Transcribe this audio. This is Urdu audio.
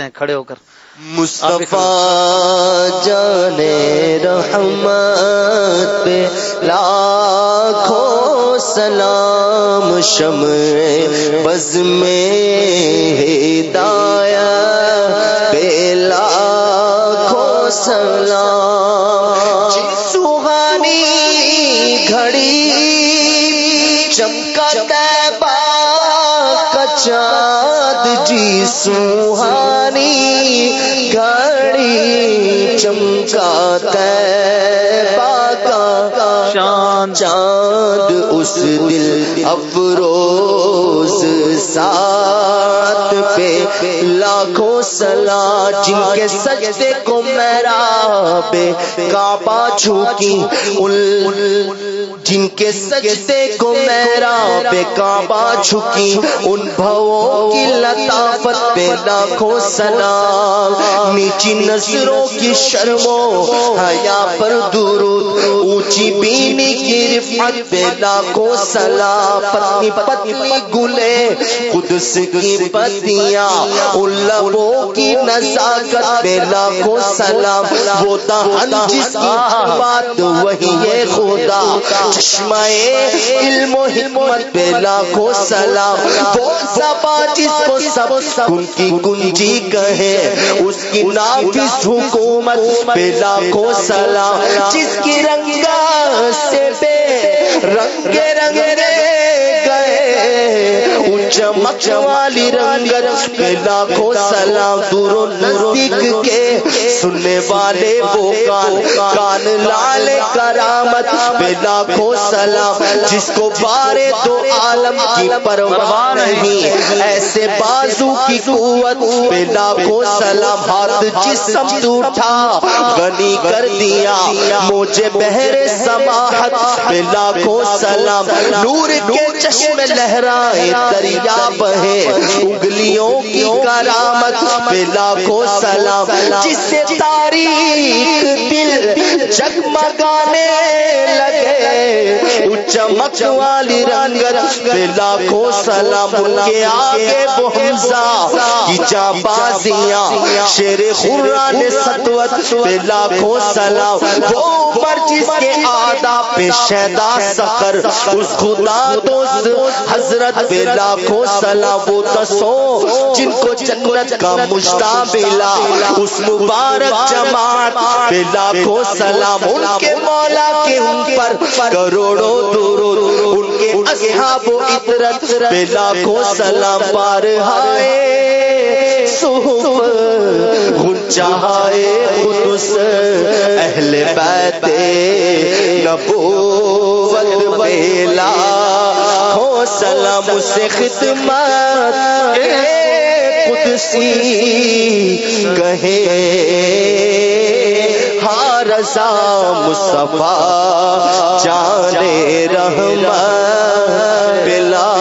ہیں کھڑے ہو کر۔ مصطفیٰ جانے رحمت پہ لاکھوں سلام شمع بز میں ہدایت پہ لاکھوں سلام۔ سوہانی گھڑی چمکا تیبا جی سوہانی گھڑی چمکا تیبا کا شان چاند اس دل افروز ساتھ پہ لاکھوں سلا جن کے سجدے کو میرا بے کعبہ چھوکی ان جن کے سجدے کو میرا بے کعبہ چھکی ان بھووں کی لطافت پہ لاکھوں سلام، نیچی نظروں کی شرموں، حیا پر درود اونچی بینی کی رفعت پہ لاکھوں سلام پتنی پتنی گلے قدس کی پتیاں ان لبوں کی نزاکت پہ لاکھوں سلام، وہ دہن جس کی بات، وہی ہے خدا چشمہ علم و حکمت پہ لاکھوں سلام، وہ زبا جس کو سب ان کی کنجی کہے، اس کی نافذ حکومت پہ لاکھوں سلام، جس کی رنگا سے پہ رنگ رنگ رے چمک والی رنگت لاکھوں سلام دور و نزدیک کے سننے والے وہ کان کان لال کرامت پہ لاکھوں سلام جس کو بارے تو عالم کی پرواہ نہیں، ایسے بازو کی قوت پہ لاکھوں سلام ہاتھ جسم ٹوٹا غنی کر دیا مجھے بہر سماحت پہ لاکھوں سلام، نور کے چشم لہرائے دریا بہے انگلیوں کی کرامت پہ لاکھوں سلام، جس سے تاریخ دل جگمگانے لگے چمک والی رنگت پہ لاکھوں سلام، ان کے آگے وہ حمزہ کی جا بازیاں شیر خوران ستوت پہ لاکھوں سلام، وہ پر جس کے آدھا پہ شہدہ سخر، اس خدا دوست، حضرت پہ لاکھوں سلام وہ تسو جن کو جنت کا مجدہ ملا۔ اس مبارک جماعت پہ لاکھوں سلام ان کے مولا کے اوپر کروڑوں درود۔ ان کے اصحاب و عطرت پہ لاکھوں سلام پار ہائے۔ صحب غنچہائے قدس، اہل بیت نبوت بیلا ہو سلام سے خدمت قدسی کہے۔ ہاں رضا مصطفیٰ جانے رحمت بلا